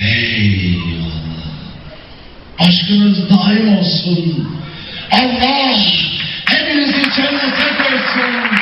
Eyvallah. Aşkınız daim olsun. Allah hepinizi cennete koysun.